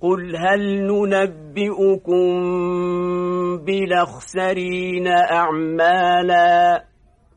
قل هل ننبئكم بلخسرين أعمالا